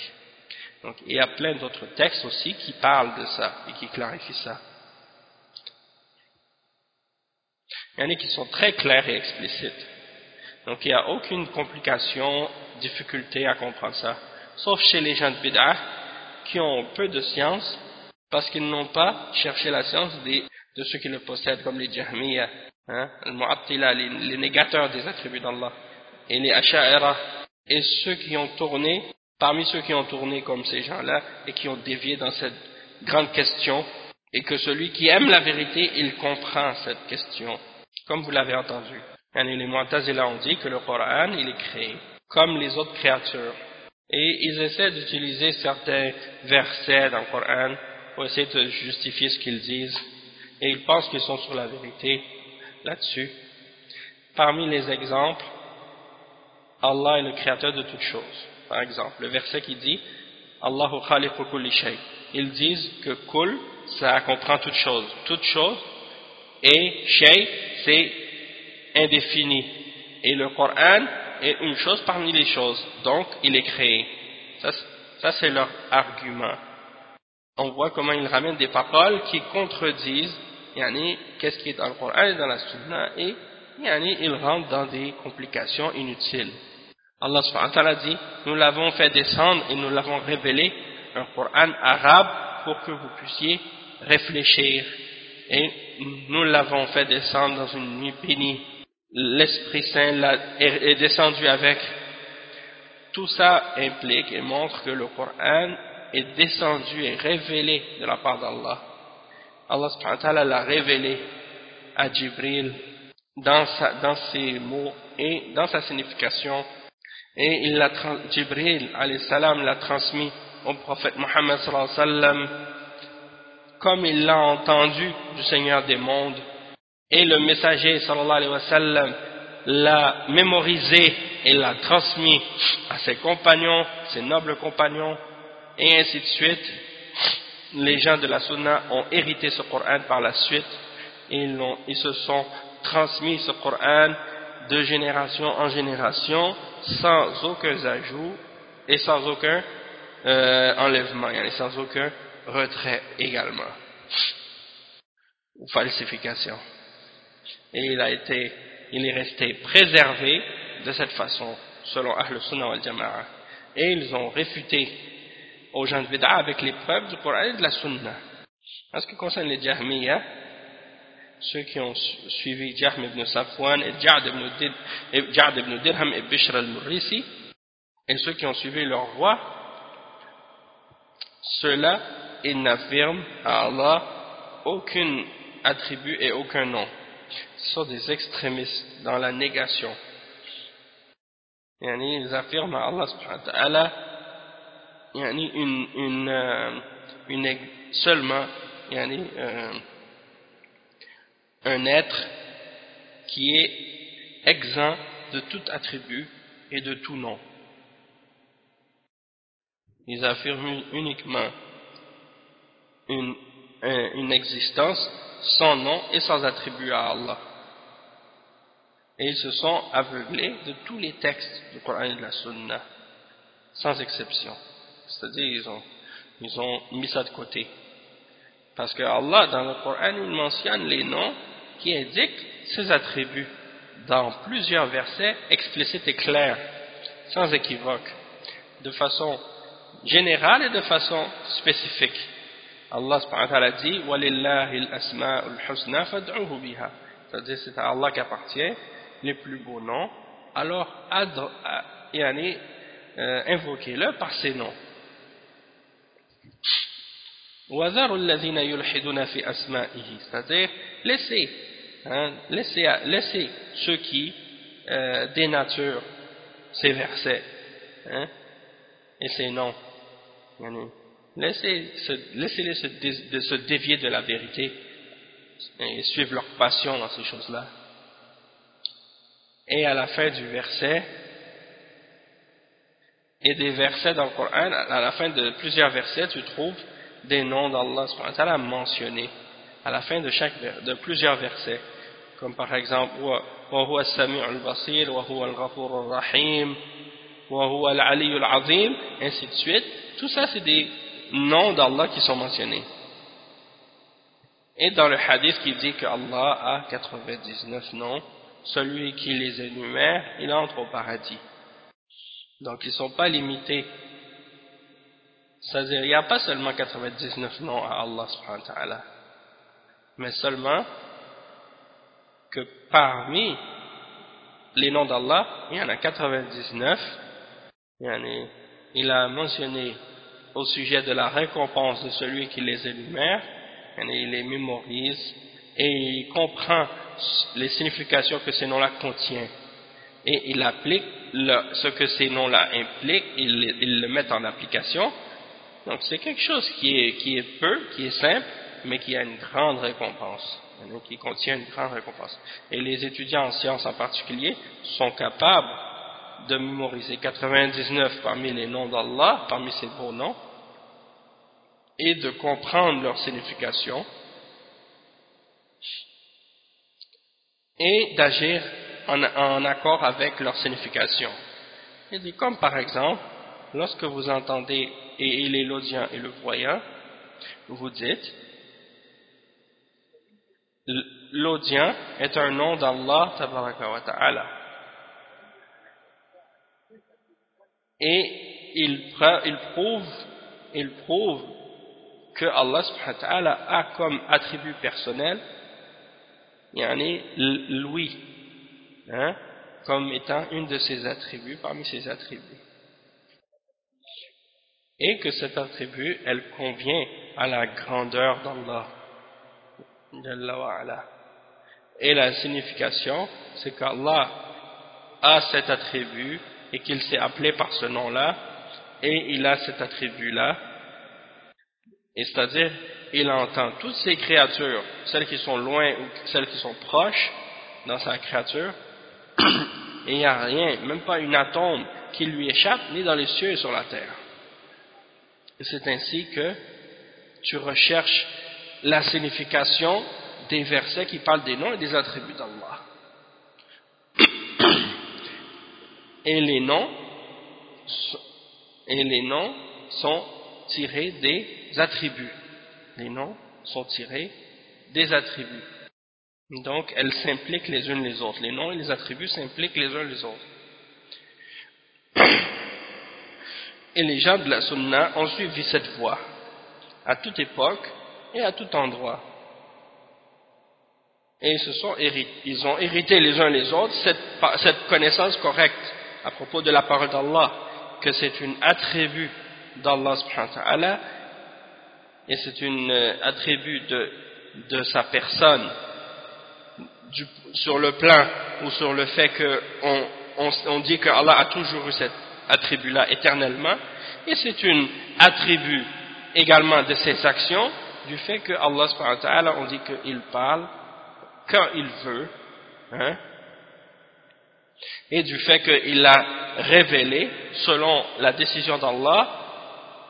Donc, il y a plein d'autres textes aussi qui parlent de ça et qui clarifient ça. Il y en a qui sont très clairs et explicites. Donc il n'y a aucune complication, difficulté à comprendre ça. Sauf chez les gens de Bid'ah qui ont peu de science parce qu'ils n'ont pas cherché la science de ceux qui le possèdent comme les Jahmiyyah, hein, les, les, négateurs des attributs d'Allah et les Asha'ira et ceux qui ont tourné, parmi ceux qui ont tourné comme ces gens-là et qui ont dévié dans cette grande question et que celui qui aime la vérité, il comprend cette question comme vous l'avez entendu. Les Mu'tazila ont dit que le Coran, il est créé, comme les autres créatures. Et ils essaient d'utiliser certains versets dans le Coran pour essayer de justifier ce qu'ils disent. Et ils pensent qu'ils sont sur la vérité là-dessus. Parmi les exemples, Allah est le créateur de toutes choses. Par exemple, le verset qui dit Allahu khaliqu kulli shay. Ils disent que kul, ça comprend toutes choses. Toutes choses et shay, c'est indéfini. Et le Coran est une chose parmi les choses, donc il est créé. Ça, c'est leur argument. On voit comment ils ramènent des paroles qui contredisent qu'est-ce qui est dans le Coran et dans la Sunna et ils rentrent dans des complications inutiles. Allah subhanahu wa dit nous l'avons fait descendre et nous l'avons révélé un Coran arabe pour que vous puissiez réfléchir et nous l'avons fait descendre dans une nuit bénie. L'Esprit Saint est descendu avec. Tout ça implique et montre que le Coran est descendu et révélé de la part d'Allah. Allah subhanahu wa ta'ala l'a révélé à Jibril dans ses mots et dans sa signification. Et il l'a, Jibril l'a transmis au prophète sallam. Comme il l'a entendu du Seigneur des mondes. Et le messager sallallahu alayhi l'a mémorisé et l'a transmis à ses compagnons, ses nobles compagnons et ainsi de suite. Les gens de la sunna ont hérité ce Coran par la suite. Et ils, ils se sont transmis ce Coran de génération en génération sans aucun ajout et sans aucun euh, enlèvement, et sans aucun retrait également. Ou falsification. Et il a été il est resté préservé de cette façon selon Ahl Sunnah wal Jama'a. Et ils ont réfuté aux gens de Bid'a avec les preuves du Coran et de la Sunna. En ce qui concerne les Jahmiyyah ceux qui ont suivi Jahm ibn Safwan et Ja'd ibn, Dirham et Bishr al-Murrisi et ceux qui ont suivi leur roi ceux-là ils n'affirment à Allah aucun attribut et aucun nom. Ce sont des extrémistes dans la négation. Ils affirment à Allah subhanahu wa ta'ala euh, seulement euh, un être qui est exempt de tout attribut et de tout nom. Ils affirment uniquement une, existence sans nom et sans attribut à Allah. Et ils se sont aveuglés de tous les textes du Coran et de la Sunna, sans exception. C'est-à-dire, ils ont, ils ont mis ça de côté. Parce que Allah, dans le Coran, il mentionne les noms qui indiquent ses attributs dans plusieurs versets explicites et clairs, sans équivoque, de façon générale et de façon spécifique. Allah subhanahu wa ta'ala dit وَلِلَّهِ الْأَسْمَاءُ الْحُسْنَى فَادْعُوهُ بِهَا c'est-à-dire c'est à Allah qu'appartient les plus beaux noms, alors euh, invoquez-le par ces noms. c'est-à-dire laissez, hein, laissez, laissez ceux qui euh, dénaturent ces versets hein, et ces noms. Laissez-les se, de se dévier de la vérité et suivre leur passion dans ces choses-là. Et à la fin du verset, et des versets dans le Coran, à la fin de plusieurs versets, tu trouves des noms d'Allah mentionnés à la fin de, chaque, de plusieurs versets, comme par exemple وهو السميع البصير وهو الغفور الرحيم وهو العلي العظيم ainsi de suite tout ça c'est des noms d'Allah qui sont mentionnés et dans le hadith qui dit que Allah a 99 noms celui qui les énumère il entre au paradis donc ils ne sont pas limités c'est-à-dire il n'y a pas seulement 99 noms à Allah subhanahu wa ta'ala mais seulement que parmi les noms d'Allah, il y en a 99. Il a mentionné au sujet de la récompense de celui qui les énumère, il les mémorise et il comprend les significations que ces noms-là contiennent. Et il applique ce que ces noms-là impliquent, il, le met en application. Donc c'est quelque chose qui est peu, qui est simple, mais qui a une grande récompense qui contient une grande récompense. Et les étudiants en sciences en particulier sont capables de mémoriser 99 parmi les noms d'Allah, parmi ces beaux noms, et de comprendre leur signification, et d'agir en, accord avec leur signification. Et comme par exemple, lorsque vous entendez « et il est l'audient et le voyant », vous dites l'audien est un nom d'Allah ta'ala. Et il, prouve, il prouve que Allah a comme attribut personnel yani l'ouïe hein, comme étant une de ses attributs parmi ses attributs et que cet attribut elle convient à la grandeur d'Allah et la signification, c'est qu'Allah a cet attribut et qu'il s'est appelé par ce nom-là et il a cet attribut-là. Et c'est-à-dire, il entend toutes ces créatures, celles qui sont loin ou celles qui sont proches dans sa créature, et il n'y a rien, même pas une atome qui lui échappe, ni dans les cieux et sur la terre. Et c'est ainsi que tu recherches la signification des versets qui parlent des noms et des attributs d'Allah. Et les noms et les noms sont tirés des attributs. Les noms sont tirés des attributs. Donc, elles s'impliquent les unes les autres. Les noms et les attributs s'impliquent les uns les autres. Et les gens de la Sunna ont suivi cette voie à toute époque et à tout endroit. Et ils, se sont ils ont hérité les uns les autres cette, cette connaissance correcte à propos de la parole d'Allah, que c'est une attribut d'Allah subhanahu et c'est une euh, attribut de, de sa personne sur le plan ou sur le fait qu'on on, on dit que Allah a toujours eu cet attribut-là éternellement et c'est une attribut également de ses actions du fait que Allah subhanahu on dit qu'il parle quand il veut, hein, et du fait qu'il a révélé selon la décision d'Allah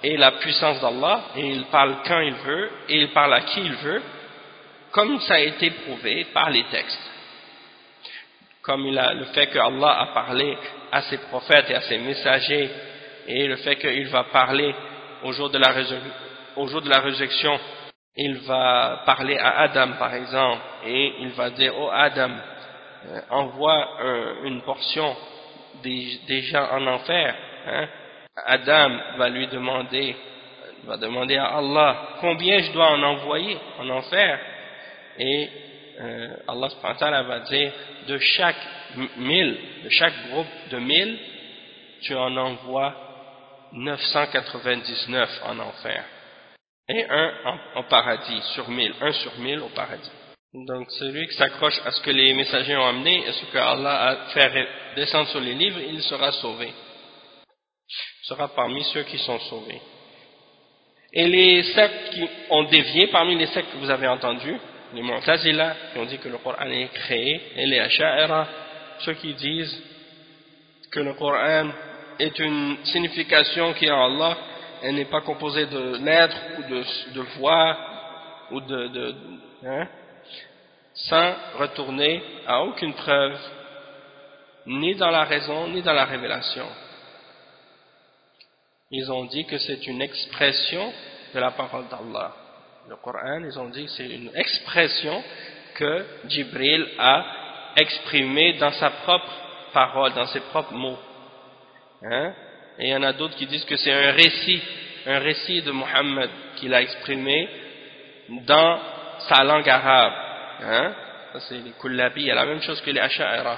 et la puissance d'Allah, et il parle quand il veut, et il parle à qui il veut, comme ça a été prouvé par les textes. Comme le fait que Allah a parlé à ses prophètes et à ses messagers, et le fait qu'il va parler au jour de la, au jour de la résurrection il va parler à Adam par exemple et il va dire oh Adam euh, envoie une portion des, gens en enfer hein. Adam va lui demander va demander à Allah combien je dois en envoyer en enfer? Et euh, Allah va dire de chaque 1000, de chaque groupe de 1000, tu en envoies 999 en enfer. Et un en, paradis, sur 1000, un sur 1000 au paradis. Donc celui qui s'accroche à ce que les messagers ont amené et ce que Allah a fait descendre sur les livres, il sera sauvé. Il sera parmi ceux qui sont sauvés. Et les sectes qui ont dévié, parmi les sectes que vous avez entendus, les Mu'tazila qui ont dit que le Coran est créé, et les Asha'ira, ceux qui disent que le Coran est une signification qui est Allah, elle n'est pas composée de lettres ou de, voix ou de, de hein, sans retourner à aucune preuve, ni dans la raison, ni dans la révélation. Ils ont dit que c'est une expression de la parole d'Allah. Le Coran, ils ont dit que c'est une expression que Jibril a exprimée dans sa propre parole, dans ses propres mots. Hein? Et il y en a d'autres qui disent que c'est un récit, un récit de Muhammad qu'il a exprimé dans sa langue arabe. Hein? Ça c'est les kullabi, la même chose que les asha'ira.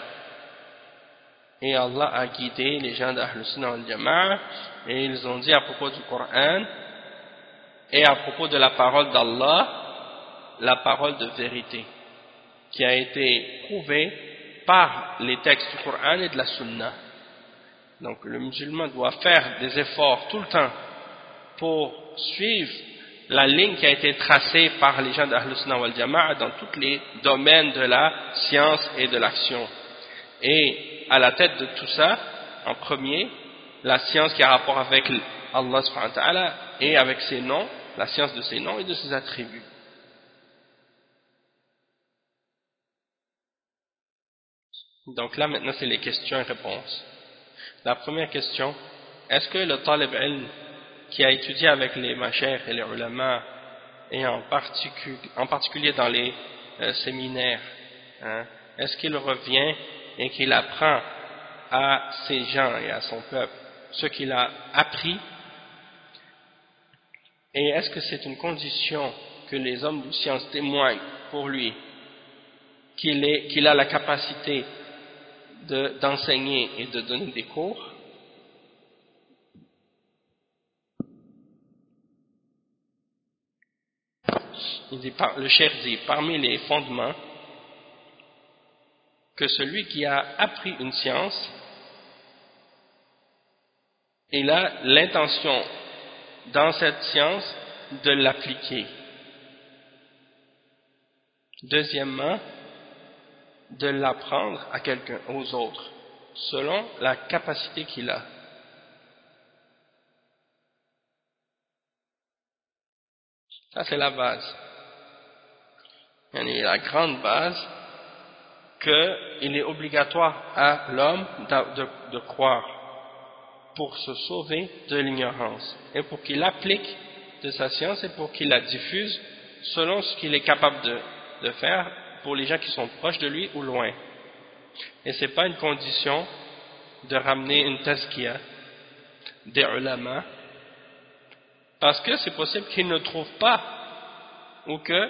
Et Allah a guidé les gens d'Ahl Sunnah al-Jama'a et ils ont dit à propos du Coran et à propos de la parole d'Allah, la parole de vérité qui a été prouvée par les textes du Coran et de la Sunna. Donc le musulman doit faire des efforts tout le temps pour suivre la ligne qui a été tracée par les gens d'Ahl Sunnah wal dans tous les domaines de la science et de l'action. Et à la tête de tout ça, en premier, la science qui a rapport avec Allah subhanahu wa ta'ala et avec ses noms, la science de ses noms et de ses attributs. Donc là maintenant c'est les questions et réponses. La première question, est-ce que le talib ilm qui a étudié avec les machères et les ulama et en, particulier dans les euh, séminaires, hein, est-ce qu'il revient et qu'il apprend à ses gens et à son peuple ce qu'il a appris? Et est-ce que c'est une condition que les hommes de science témoignent pour lui qu'il a la capacité d'enseigner et de donner des cours le chef dit, parmi les fondements, que celui qui a appris une science, il a l'intention dans cette science de l'appliquer. Deuxièmement, de l'apprendre à quelqu'un, aux autres, selon la capacité qu'il a. Ça, c'est la base. La grande base qu'il est obligatoire à l'homme de, croire pour se sauver de l'ignorance et pour qu'il applique de sa science et pour qu'il la diffuse selon ce qu'il est capable de faire pour les gens qui sont proches de lui ou loin. Et ce n'est pas une condition de ramener une tazkiya des ulama parce que c'est possible qu'ils ne trouvent pas ou que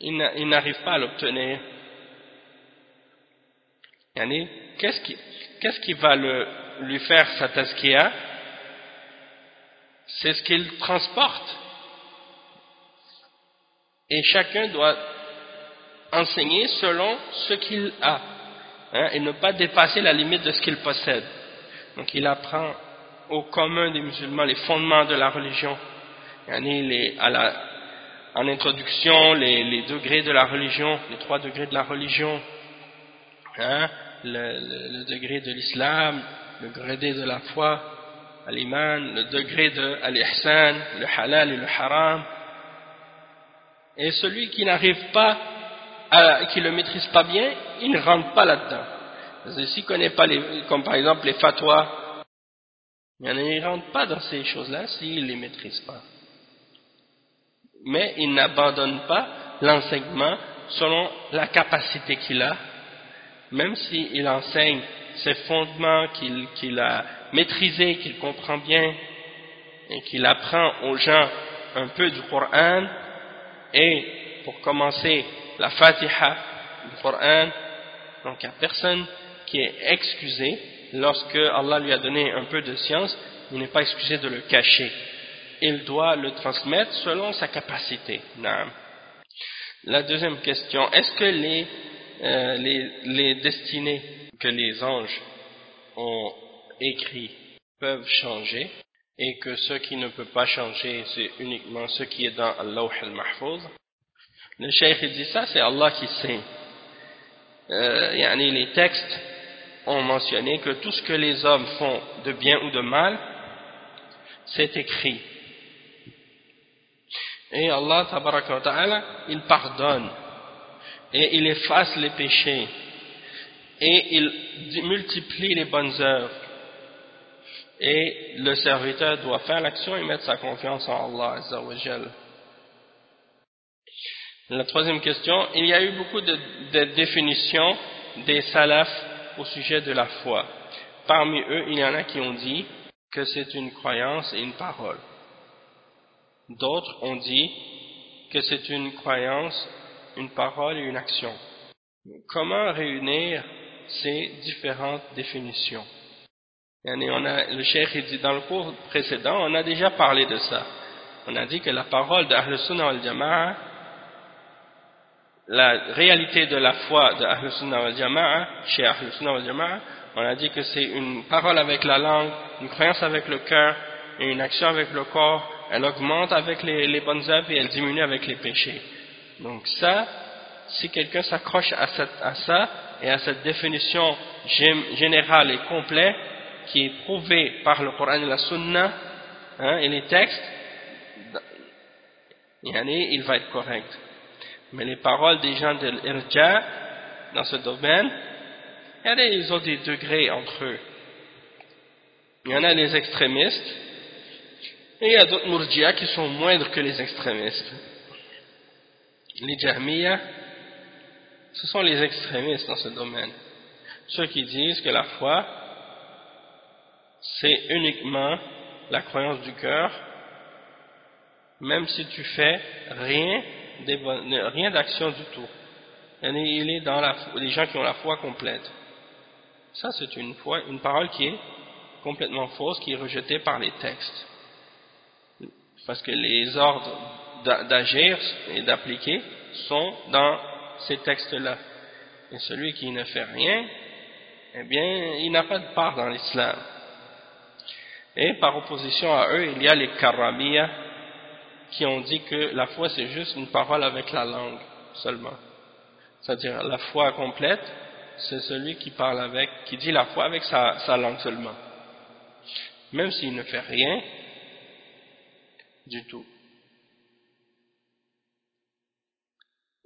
il n'arrive pas à l'obtenir. Qu'est-ce qui, qui va le, lui faire sa tazkiya C'est ce qu'il transporte et chacun doit enseigner selon ce qu'il a hein, et ne pas dépasser la limite de ce qu'il possède. Donc il apprend au commun des musulmans les fondements de la religion, les, à la, en introduction les, les, degrés de la religion, les trois degrés de la religion, hein, le, degré de l'islam, le degré de la foi, l'iman, le degré de l'ihsan, le halal et le haram, et celui qui n'arrive pas, à, qui ne le maîtrise pas bien, il ne rentre pas là-dedans. S'il ne connaît pas, les, comme par exemple les fatwas, il ne rentre pas dans ces choses-là s'il ne les maîtrise pas. Mais il n'abandonne pas l'enseignement selon la capacité qu'il a, même s'il enseigne ces fondements qu'il a maîtrisés, qu'il comprend bien, et qu'il apprend aux gens un peu du Coran, et pour commencer la Fatiha du Coran donc il n'y a personne qui est excusé lorsque Allah lui a donné un peu de science il n'est pas excusé de le cacher. Il doit le transmettre selon sa capacité. La deuxième question est-ce que les, euh, les, les destinées que les anges ont écrit peuvent changer? Et que ce qui ne peut pas changer c'est uniquement ce qui est dans Allah al-Mahfouz le cheikh dit ça c'est Allah qui sait euh, les textes ont mentionné que tout ce que les hommes font de bien ou de mal, c'est écrit. Et Allah, ta'ala, il pardonne et il efface les péchés et il multiplie les bonnes œuvres. Et le serviteur doit faire l'action et mettre sa confiance en Allah Azzawajal. La troisième question, il y a eu beaucoup de, de définitions des salafs au sujet de la foi. Parmi eux, il y en a qui ont dit que c'est une croyance et une parole. D'autres ont dit que c'est une croyance, une parole et une action. Comment réunir ces différentes définitions? On a, Le cheikh dit dans le cours précédent, on a déjà parlé de ça. On a dit que la parole d'Ahl Sunnah al-Jama'a la réalité de la foi de Sunnah wal Jama'a, chez Ahl Sunnah wal Jama'a, on a dit que c'est une parole avec la langue, une croyance avec le cœur et une action avec le corps. Elle augmente avec les, bonnes œuvres et elle diminue avec les péchés. Donc ça, si quelqu'un s'accroche à, à, ça et à cette définition générale et complète qui est prouvée par le Coran et la Sunna hein, et les textes, il va être correct. Mais les paroles des gens de l'Irja, dans ce domaine, ils ont des degrés entre eux. Il y en a les extrémistes, et il y a d'autres murjia qui sont moindres que les extrémistes. Les jahmiya, ce sont les extrémistes dans ce domaine. Ceux qui disent que la foi, c'est uniquement la croyance du cœur, même si tu fais rien rien d'action du tout. Il est dans les gens qui ont la foi complète. Ça, c'est une parole qui est complètement fausse, qui est rejetée par les textes. Parce que les ordres d'agir et d'appliquer sont dans ces textes-là. Et celui qui ne fait rien, eh bien, il n'a pas de part dans l'islam. Et par opposition à eux, il y a les karamiya, qui ont dit que la foi c'est juste une parole avec la langue seulement. C'est-à-dire la foi complète, c'est celui qui parle avec, qui dit la foi avec sa, langue seulement. Même s'il ne fait rien du tout.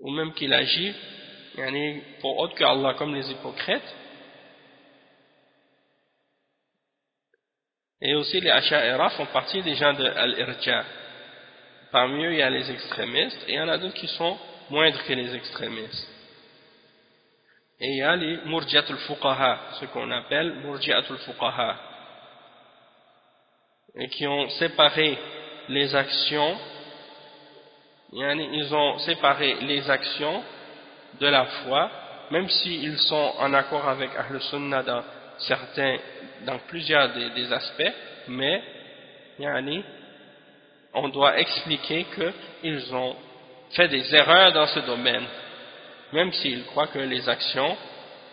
Ou même qu'il agit pour autre qu'Allah comme les hypocrites. Et aussi les Asha'ira font partie des gens de Al-Irja. Parmi eux, il y a les extrémistes, et il y en a d'autres qui sont moindres que les extrémistes. Et il y a les murjiatul fuqaha, ce qu'on appelle murjiatul fuqaha, et qui ont séparé les actions, ils ont séparé les actions de la foi, même s'ils sont en accord avec Ahl Sunnah dans certains, dans plusieurs des, aspects, mais yani, on doit expliquer qu'ils ont fait des erreurs dans ce domaine, même s'ils croient que les actions,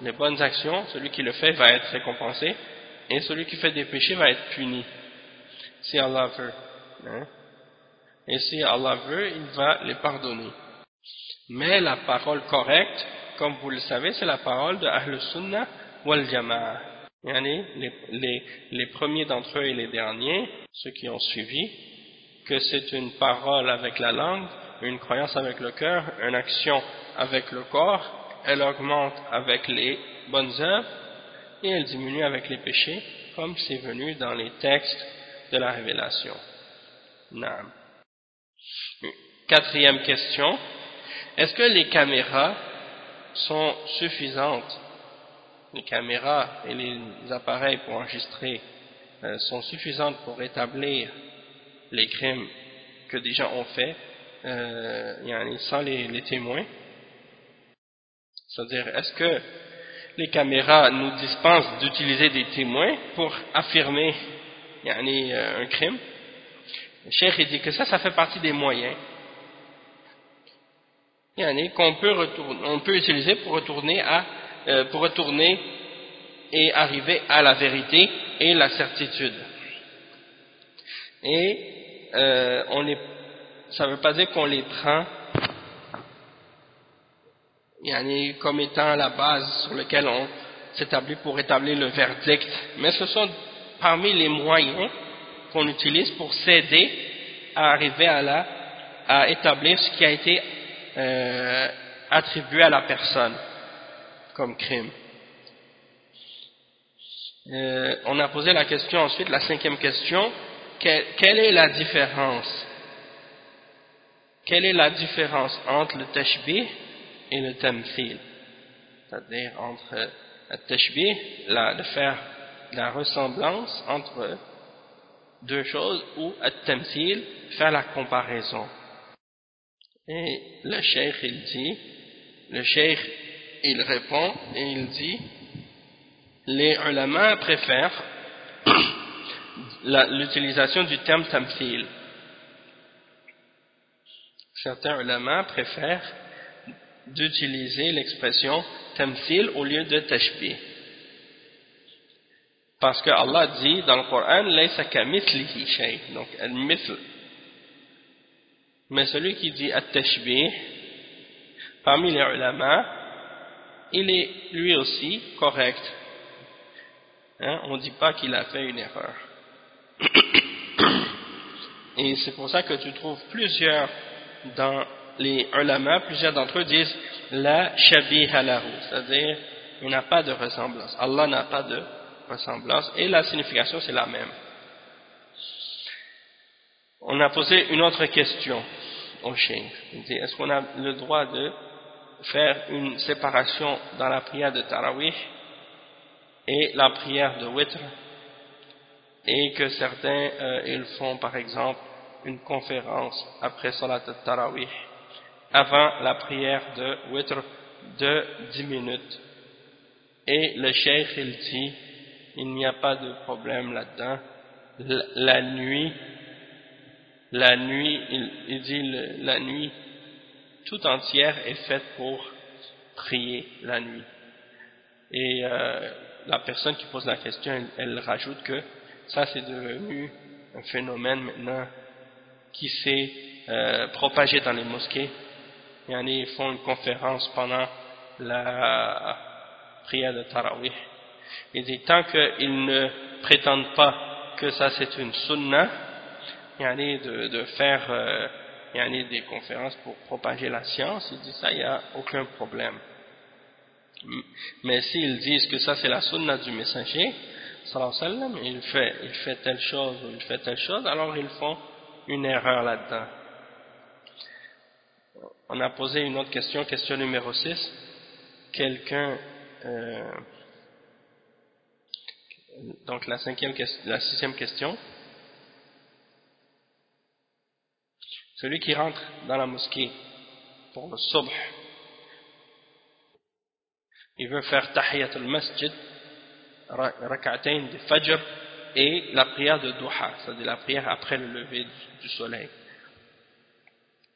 les bonnes actions, celui qui le fait va être récompensé, et celui qui fait des péchés va être puni, si Allah veut. Hein. Et si Allah veut, il va les pardonner. Mais la parole correcte, comme vous le savez, c'est la parole de Ahl Sunnah wal Jama'a. Les, premiers d'entre eux et les derniers, ceux qui ont suivi, que c'est une parole avec la langue, une croyance avec le cœur, une action avec le corps, elle augmente avec les bonnes œuvres et elle diminue avec les péchés, comme c'est venu dans les textes de la révélation. Quatrième question, est-ce que les caméras sont suffisantes Les caméras et les appareils pour enregistrer euh, sont suffisantes pour établir les crimes que des gens ont fait euh, sans les, témoins C'est-à-dire, est-ce que les caméras nous dispensent d'utiliser des témoins pour affirmer euh, un crime? Le cheikh dit que ça, ça fait partie des moyens qu'on peut, on peut utiliser pour retourner, à, euh, pour retourner et arriver à la vérité et la certitude. Et euh, on les, ça ne veut pas dire qu'on les prend. Comme étant la base sur laquelle on s'établit pour établir le verdict, mais ce sont parmi les moyens qu'on utilise pour s'aider à arriver à, la, à établir ce qui a été euh, attribué à la personne comme crime. Euh, on a posé la question ensuite, la cinquième question, quelle est la différence? Quelle est la différence entre le tashbih et le tamthil? C'est-à-dire entre le tashbih, la, de faire la ressemblance entre deux choses, ou le tamthil, faire la comparaison. Et le cheikh il dit, le cheikh il répond et il dit, les ulama préfèrent l'utilisation du terme tamthil. Certains ulama préfèrent d'utiliser l'expression tamthil au lieu de tashbih. Parce que Allah dit dans le Coran, laysa kamithlihi shay. Donc, al-mithl. Mais celui qui dit at-tashbih, parmi les ulama, il est lui aussi correct. Hein? On ne dit pas qu'il a fait une erreur. Et c'est pour ça que tu trouves plusieurs dans les ulama, plusieurs d'entre eux disent la shabih halahu, c'est-à-dire il n'a pas de ressemblance. Allah n'a pas de ressemblance et la signification c'est la même. On a posé une autre question au cheikh. Est-ce qu'on a le droit de faire une séparation dans la prière de Tarawih et la prière de Witr et que certains euh, ils font par exemple une conférence après Salat Tarawih avant la prière de Witr de 10 minutes. Et le cheikh il dit il n'y a pas de problème là-dedans. La, nuit la nuit il, dit la nuit tout entière est faite pour prier la nuit et euh, la personne qui pose la question elle rajoute que ça c'est devenu un phénomène maintenant qui s'est euh, propagé dans les mosquées. Ils font une conférence pendant la prière de Tarawih. Il dit tant qu'ils ne prétendent pas que ça c'est une sunna, de, de faire euh, des conférences pour propager la science, il dit ça, il n'y a aucun problème. Mais s'ils disent que ça c'est la sunna du messager, sallam, il fait, il fait telle chose ou il fait telle chose, alors ils font une erreur là-dedans. On a posé une autre question, question numéro 6. Quelqu'un, euh, donc la, cinquième, la sixième question. Celui qui rentre dans la mosquée pour le subh, il veut faire tahiyat al-masjid, rak'atayn de fajr et la prière de duha, c'est-à-dire la prière après le lever du soleil.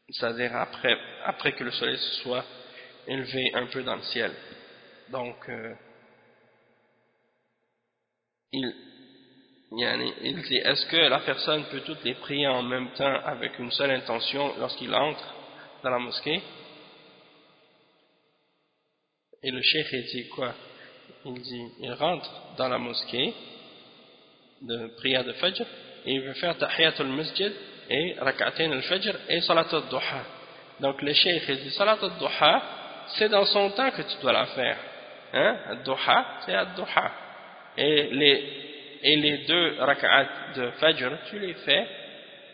C'est-à-dire après, après que le soleil se soit élevé un peu dans le ciel. Donc, euh, il, il dit, est-ce que la personne peut toutes les prier en même temps avec une seule intention lorsqu'il entre dans la mosquée? Et le cheikh dit quoi? Il dit, il rentre dans la mosquée de prière de Fajr et il veut faire Tahiyatul Masjid et Rak'atain al-Fajr et Salat al-Duha. Donc le cheikh dit Salat al-Duha, c'est dans son temps que tu dois la faire. Hein? Al-Duha, c'est al-Duha. Et les, et les deux Rak'at de Fajr, tu les fais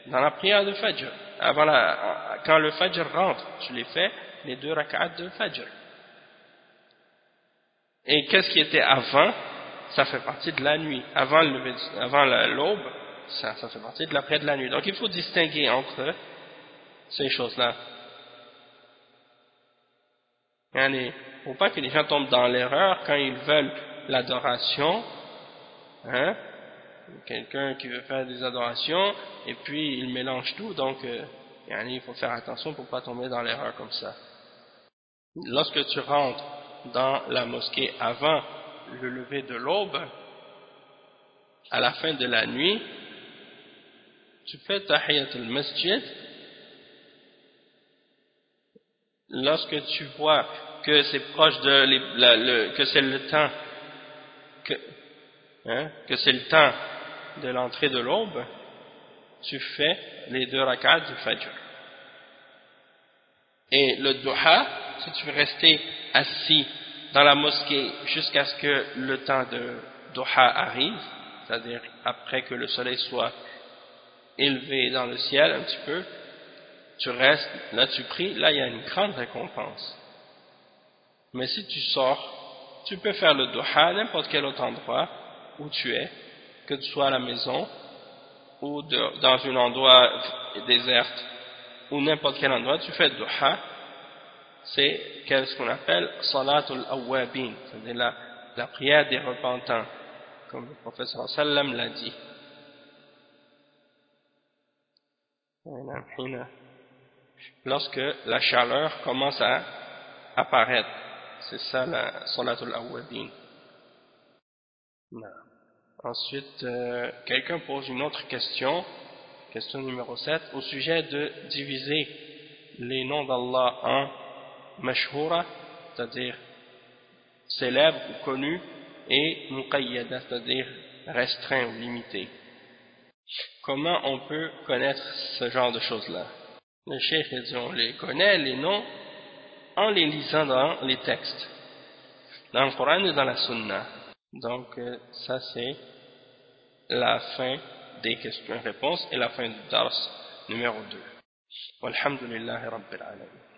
dans la prière de Fajr. Avant la, quand le Fajr rentre, tu les fais les deux Rak'at de Fajr. Et qu'est-ce qui était avant? Ça fait partie de la nuit. Avant l'aube, ça, ça fait partie de l'après de la nuit. Donc il faut distinguer entre ces choses-là. ne faut pas que les gens tombent dans l'erreur quand ils veulent l'adoration, hein, quelqu'un qui veut faire des adorations, et puis il mélange tout, donc euh, il faut faire attention pour ne pas tomber dans l'erreur comme ça. Lorsque tu rentres dans la mosquée avant le lever de l'aube, à la fin de la nuit, tu fais tahiyat al-masjid, lorsque tu vois que c'est proche de que c'est le temps que, hein, que c'est le temps de l'entrée de l'aube, tu fais les deux rakats du Fajr. Et le duha, si tu veux rester assis dans la mosquée jusqu'à ce que le temps de duha arrive, c'est-à-dire après que le soleil soit élevé dans le ciel un petit peu, tu restes, là tu pries, là il y a une grande récompense. Mais si tu sors, tu peux faire le duha n'importe quel autre endroit où tu es, que tu sois à la maison ou dans un endroit désert ou n'importe quel endroit, tu fais duha, c'est ce qu'on appelle salatul awwabin, c'est-à-dire la, prière des repentants, comme le professeur sallam l'a dit. Lorsque la chaleur commence à apparaître, c'est ça la salatul Ensuite, euh, quelqu'un pose une autre question, question numéro 7, au sujet de diviser les noms d'Allah en mashhura, c'est-à-dire célèbre ou connu, et muqayyada, c'est-à-dire restreint ou limité. Comment on peut connaître ce genre de choses-là? Le cheikh dit on les connaît, les noms, en les lisant dans les textes, dans le Coran et dans la Sunna. Donc euh, ça c'est la fin des questions-réponses et la fin du dars numéro 2. Walhamdulillahi Rabbil Alamin.